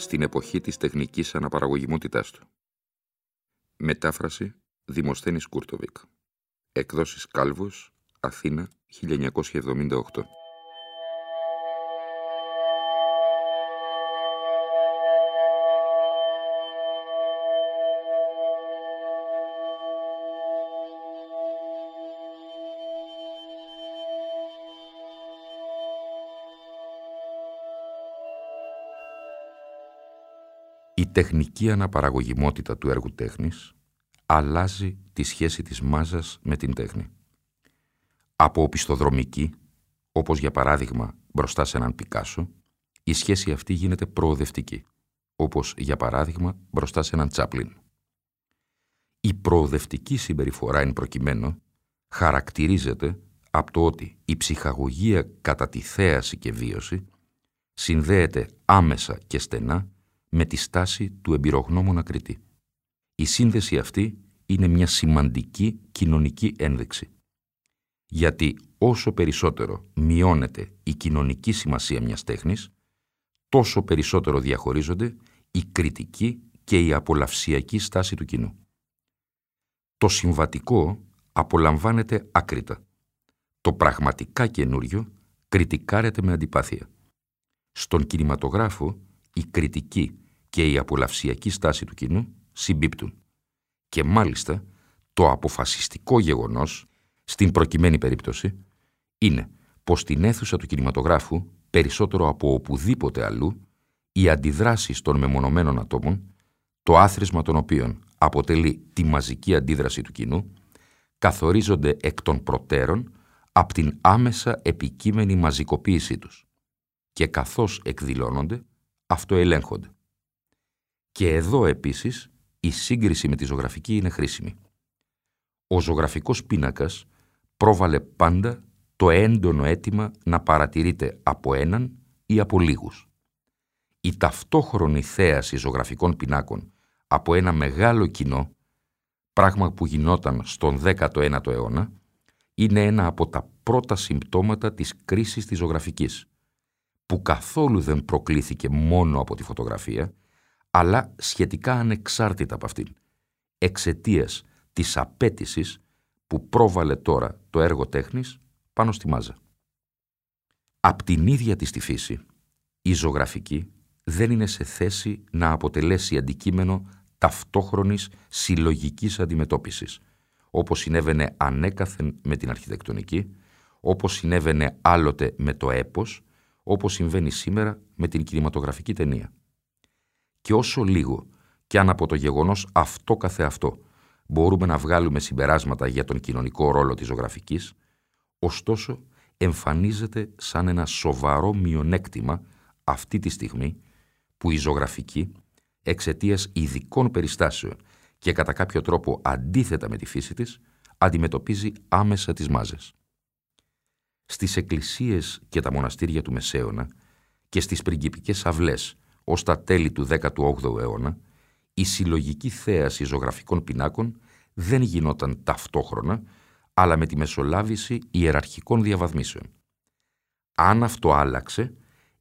στην εποχή της τεχνικής αναπαραγωγιμότητάς του. Μετάφραση Δημοσθένης Κούρτοβικ. Εκδόσεις Κάλβος, Αθήνα, 1978. Τεχνική αναπαραγωγημότητα του έργου τέχνης αλλάζει τη σχέση της μάζας με την τέχνη. Από οπισθοδρομική, όπως για παράδειγμα μπροστά σε έναν Πικάσο, η σχέση αυτή γίνεται προοδευτική, όπως για παράδειγμα μπροστά σε έναν Τσάπλιν. Η προοδευτική συμπεριφορά εν προκειμένου χαρακτηρίζεται από το ότι η ψυχαγωγία κατά τη θέαση και βίωση συνδέεται άμεσα και στενά με τη στάση του εμπειρογνώμονα κριτή. Η σύνδεση αυτή είναι μια σημαντική κοινωνική ένδειξη. Γιατί όσο περισσότερο μειώνεται η κοινωνική σημασία μιας τέχνης, τόσο περισσότερο διαχωρίζονται η κριτική και η απολαυσιακή στάση του κοινού. Το συμβατικό απολαμβάνεται άκρητα. Το πραγματικά καινούριο κριτικάρεται με αντιπάθεια. Στον κινηματογράφο η κριτική και η απολαυσιακή στάση του κοινού συμπίπτουν. Και μάλιστα το αποφασιστικό γεγονός, στην προκειμένη περίπτωση, είναι πως στην αίθουσα του κινηματογράφου, περισσότερο από οπουδήποτε αλλού, οι αντιδράσεις των μεμονωμένων ατόμων, το άθροισμα των οποίων αποτελεί τη μαζική αντίδραση του κοινού, καθορίζονται εκ των προτέρων από την άμεσα επικείμενη μαζικοποίησή τους και καθώς εκδηλώνονται, αυτοελέγχονται. Και εδώ επίσης η σύγκριση με τη ζωγραφική είναι χρήσιμη. Ο ζωγραφικός πίνακας πρόβαλε πάντα το έντονο αίτημα να παρατηρείται από έναν ή από λίγους. Η ταυτόχρονη θέαση ζωγραφικών πινάκων από ένα μεγάλο κοινό, πράγμα που γινόταν στον 19ο αιώνα, είναι ένα από τα πρώτα συμπτώματα της κρίσης της ζωγραφικής, που καθόλου δεν προκλήθηκε μόνο από τη φωτογραφία, αλλά σχετικά ανεξάρτητα από αυτήν, εξαιτίας της απέτησης που πρόβαλε τώρα το έργο τέχνης πάνω στη μάζα. Απ' την ίδια της τη φύση, η ζωγραφική δεν είναι σε θέση να αποτελέσει αντικείμενο ταυτόχρονης συλλογικής αντιμετώπισης, όπως συνέβαινε ανέκαθεν με την αρχιτεκτονική, όπως συνέβαινε άλλοτε με το έπος, όπως συμβαίνει σήμερα με την κινηματογραφική ταινία. Και όσο λίγο, και αν από το γεγονός αυτό καθεαυτό, μπορούμε να βγάλουμε συμπεράσματα για τον κοινωνικό ρόλο της ζωγραφικής, ωστόσο εμφανίζεται σαν ένα σοβαρό μειονέκτημα αυτή τη στιγμή που η ζωγραφική, εξαιτίας ειδικών περιστάσεων και κατά κάποιο τρόπο αντίθετα με τη φύση της, αντιμετωπίζει άμεσα τις μάζες. Στις εκκλησίες και τα μοναστήρια του Μεσαίωνα και στις πριγκιπικές αυλές ως τα τέλη του 18ου αιώνα, η συλλογική θέαση ζωγραφικών πινάκων δεν γινόταν ταυτόχρονα, αλλά με τη μεσολάβηση ιεραρχικών διαβαθμίσεων. Αν αυτό άλλαξε,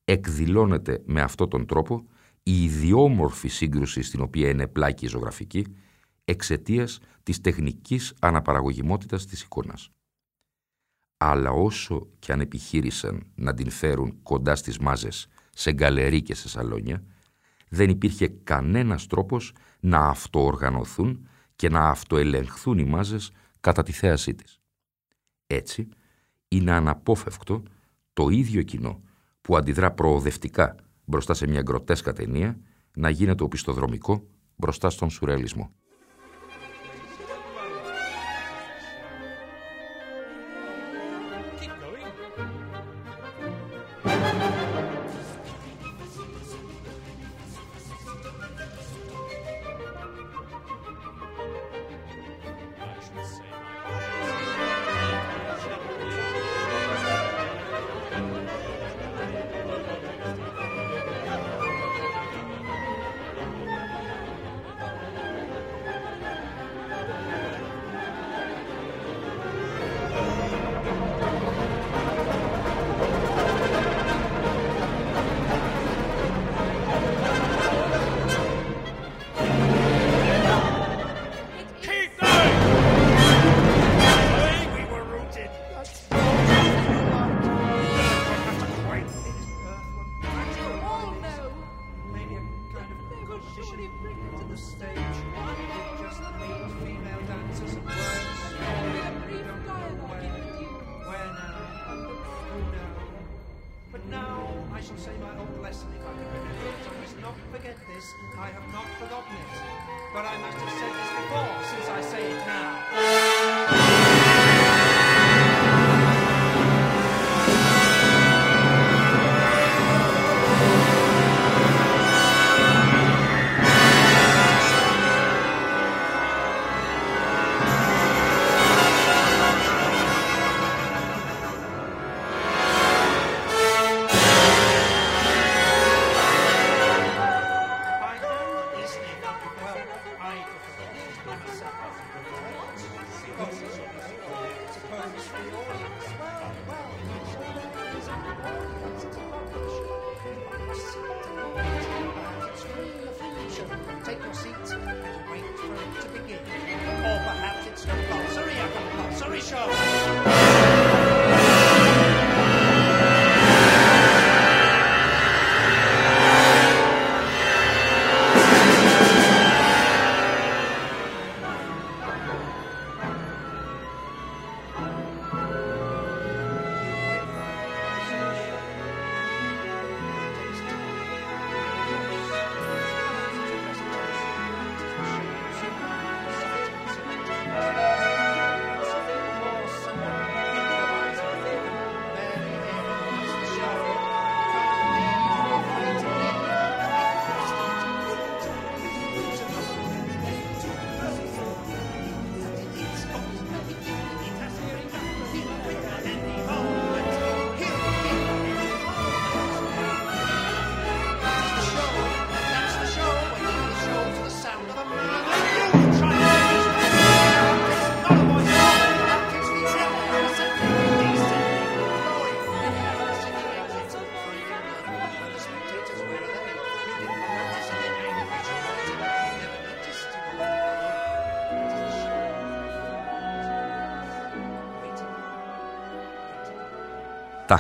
εκδηλώνεται με αυτόν τον τρόπο η ιδιόμορφη σύγκρουση στην οποία είναι πλάκη η ζωγραφική εξαιτίας της τεχνικής αναπαραγωγημότητας της εικόνας. Αλλά όσο και αν επιχείρησαν να την φέρουν κοντά στις μάζες σε γκαλερί και σε σαλόνια, δεν υπήρχε κανένας τρόπος να αυτοοργανωθούν και να αυτοελεγχθούν οι μάζες κατά τη θέασή της. Έτσι, είναι αναπόφευκτο το ίδιο κοινό που αντιδρά προοδευτικά μπροστά σε μια γκροτέσκα ταινία να γίνεται οπισθοδρομικό μπροστά στον σουρεαλισμό. I have not forgotten it. But I must have said this before, since I say it now.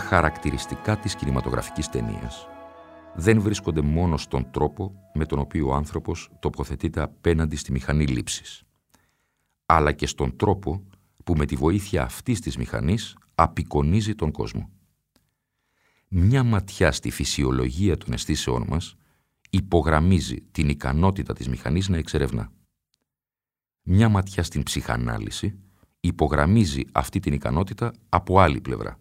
Χαρακτηριστικά της κινηματογραφικής ταινίας δεν βρίσκονται μόνο στον τρόπο με τον οποίο ο άνθρωπος τοποθετείται απέναντι στη μηχανή λήψης, αλλά και στον τρόπο που με τη βοήθεια αυτής της μηχανής απεικονίζει τον κόσμο. Μια ματιά στη φυσιολογία των αισθήσεών μας υπογραμμίζει την ικανότητα της μηχανής να εξερευνά. Μια ματιά στην ψυχανάλυση υπογραμμίζει αυτή την ικανότητα από άλλη πλευρά.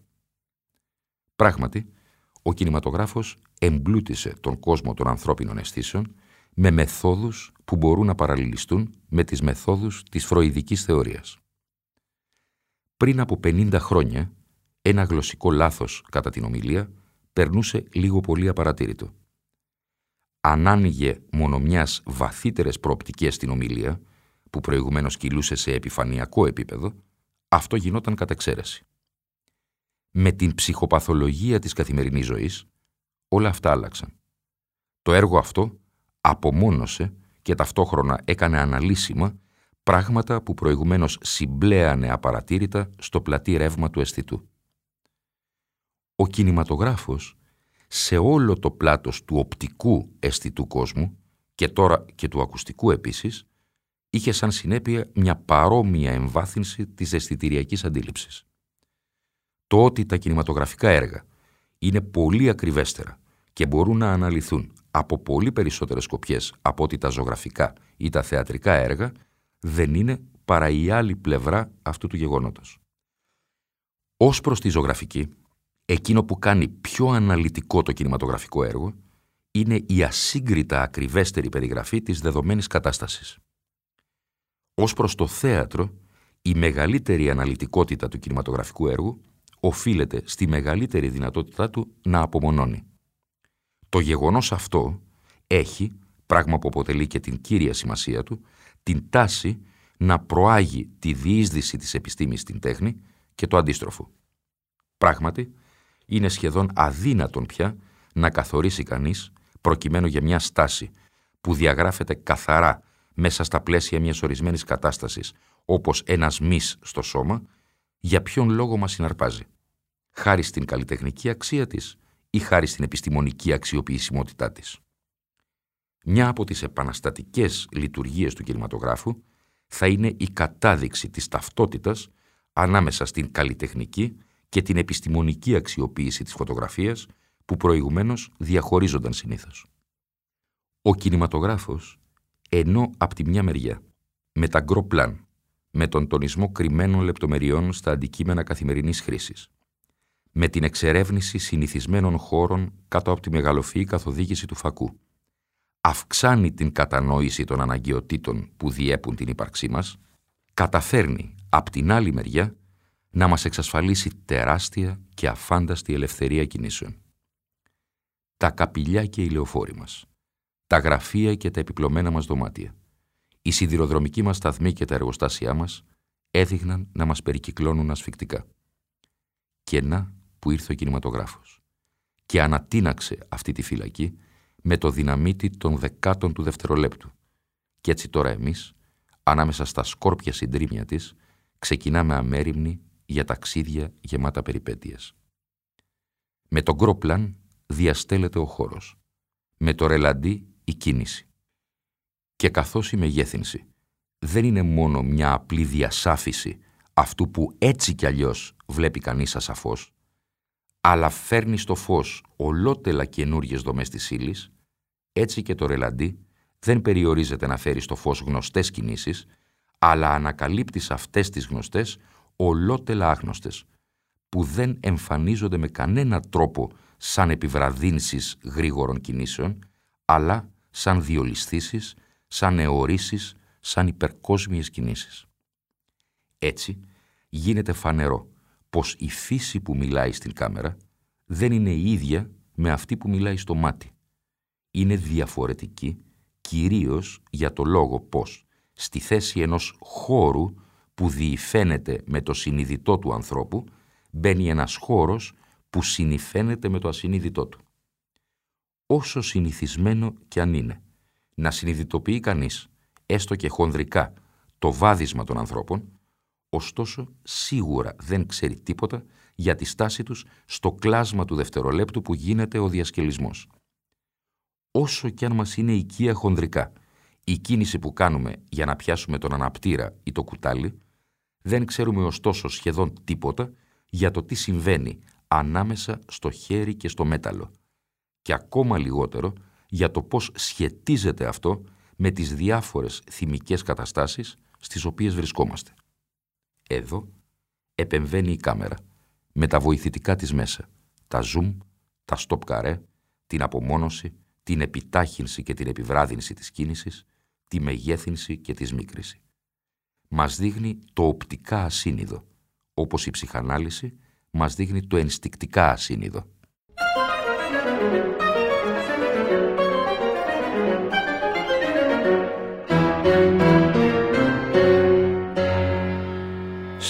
Πράγματι, ο κινηματογράφος εμπλούτησε τον κόσμο των ανθρώπινων αισθήσεων με μεθόδους που μπορούν να παραλληλιστούν με τις μεθόδους της φροηδικής θεωρίας. Πριν από 50 χρόνια, ένα γλωσσικό λάθος κατά την ομιλία περνούσε λίγο πολύ απαρατήρητο. Αν άνοιγε μόνο μιας βαθύτερες προοπτικές στην ομιλία, που προηγουμένως κυλούσε σε επιφανειακό επίπεδο, αυτό γινόταν κατά εξαίρεση με την ψυχοπαθολογία της καθημερινής ζωής, όλα αυτά άλλαξαν. Το έργο αυτό απομόνωσε και ταυτόχρονα έκανε αναλύσιμα πράγματα που προηγουμένως συμπλέανε απαρατήρητα στο πλατή ρεύμα του αισθητού. Ο κινηματογράφος σε όλο το πλάτος του οπτικού αισθητού κόσμου και τώρα και του ακουστικού επίσης, είχε σαν συνέπεια μια παρόμοια εμβάθυνση της αισθητηριακής αντίληψης. Το ότι τα κινηματογραφικά έργα είναι πολύ ακριβέστερα και μπορούν να αναλυθούν από πολύ περισσότερες σκοπιές από ότι τα ζωγραφικά ή τα θεατρικά έργα, δεν είναι παρά η άλλη πλευρά αυτού του γεγονότος. Ως προς τη ζωγραφική, εκείνο που κάνει πιο αναλυτικό το κινηματογραφικό έργο είναι η ασύγκριτα ακριβέστερη περιγραφή της δεδομένης κατάστασης. Ως προς το θέατρο, η μεγαλύτερη αναλυτικότητα του κινηματογραφικού έργου οφείλεται στη μεγαλύτερη δυνατότητά του να απομονώνει. Το γεγονός αυτό έχει, πράγμα που αποτελεί και την κύρια σημασία του, την τάση να προάγει τη διείσδυση της επιστήμης στην τέχνη και το αντίστροφο. Πράγματι, είναι σχεδόν αδύνατον πια να καθορίσει κανείς προκειμένου για μια στάση που διαγράφεται καθαρά μέσα στα πλαίσια μιας ορισμένης κατάστασης όπως ένας μυς στο σώμα, για ποιον λόγο μας συναρπάζει; Χάρη στην καλλιτεχνική αξία της ή χάρη στην επιστημονική αξιοποιησιμότητά της; Μια από τις επαναστατικές λειτουργίες του κινηματογράφου θα είναι η κατάδειξη της ταυτότητας ανάμεσα στην καλλιτεχνική και την επιστημονική αξιοποίηση της φωτογραφίας που προηγουμένως διαχωρίζονταν συνήθως. Ο κινηματογράφος, ενώ από τη μια μεριά, με τα γκρο πλάν, με τον τονισμό κρυμμένων λεπτομεριών στα αντικείμενα καθημερινής χρήσης, με την εξερεύνηση συνηθισμένων χώρων κάτω από τη μεγαλοφυή καθοδήγηση του φακού, αυξάνει την κατανόηση των αναγκαιοτήτων που διέπουν την ύπαρξή μας, καταφέρνει απ' την άλλη μεριά να μας εξασφαλίσει τεράστια και αφάνταστη ελευθερία κινήσεων. Τα καπηλιά και οι λεωφόροι μας, τα γραφεία και τα επιπλωμένα μας δωμάτια, οι σιδηροδρομικοί μας σταθμοί και τα εργοστάσια μας έδειχναν να μας περικυκλώνουν ασφικτικά. Και να που ήρθε ο κινηματογράφος και ανατείναξε αυτή τη φυλακή με το δυναμίτι των δεκάτων του δευτερολέπτου. Και έτσι τώρα εμείς, ανάμεσα στα σκόρπια συντρίμια της, ξεκινάμε αμέριμνοι για ταξίδια γεμάτα περιπέτειες. Με τον γκρόπλαν διαστέλλεται ο χώρος. Με το ρελαντί η κίνηση. Και καθώς η μεγέθυνση δεν είναι μόνο μια απλή διασάφηση αυτού που έτσι κι αλλιώς βλέπει κανείς ασαφώς, αλλά φέρνει στο φως ολότελα καινούριε δομές της ύλη, έτσι και το ρελαντί δεν περιορίζεται να φέρει στο φως γνωστές κινήσεις, αλλά ανακαλύπτει σε αυτές τις γνωστές ολότελα άγνωστες, που δεν εμφανίζονται με κανένα τρόπο σαν επιβραδύνσεις γρήγορων κινήσεων, αλλά σαν διολυστήσεις, σαν αιωρήσεις, σαν υπερκόσμιες κινήσεις. Έτσι, γίνεται φανερό πως η φύση που μιλάει στην κάμερα δεν είναι η ίδια με αυτή που μιλάει στο μάτι. Είναι διαφορετική κυρίως για το λόγο πως στη θέση ενός χώρου που διηφαίνεται με το συνειδητό του ανθρώπου μπαίνει ένας χώρος που συνηφαίνεται με το ασυνείδητό του. Όσο συνηθισμένο κι αν είναι να συνειδητοποιεί κανείς, έστω και χονδρικά, το βάδισμα των ανθρώπων, ωστόσο σίγουρα δεν ξέρει τίποτα για τη στάση τους στο κλάσμα του δευτερολέπτου που γίνεται ο διασκελισμός. Όσο κι αν μας είναι οικία χονδρικά, η κίνηση που κάνουμε για να πιάσουμε τον αναπτήρα ή το κουτάλι, δεν ξέρουμε ωστόσο σχεδόν τίποτα για το τι συμβαίνει ανάμεσα στο χέρι και στο μέταλλο και ακόμα λιγότερο για το πώς σχετίζεται αυτό με τις διάφορες θυμικές καταστάσεις στις οποίες βρισκόμαστε. Εδώ επεμβαίνει η κάμερα με τα βοηθητικά της μέσα, τα zoom, τα stop καρέ, την απομόνωση, την επιτάχυνση και την επιβράδυνση της κίνησης, τη μεγέθυνση και της σμίκρηση. Μας δείχνει το οπτικά ασύνειδο, όπως η ψυχανάλυση μας δείχνει το ενστικτικά ασύνειδο.